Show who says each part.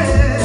Speaker 1: yeah.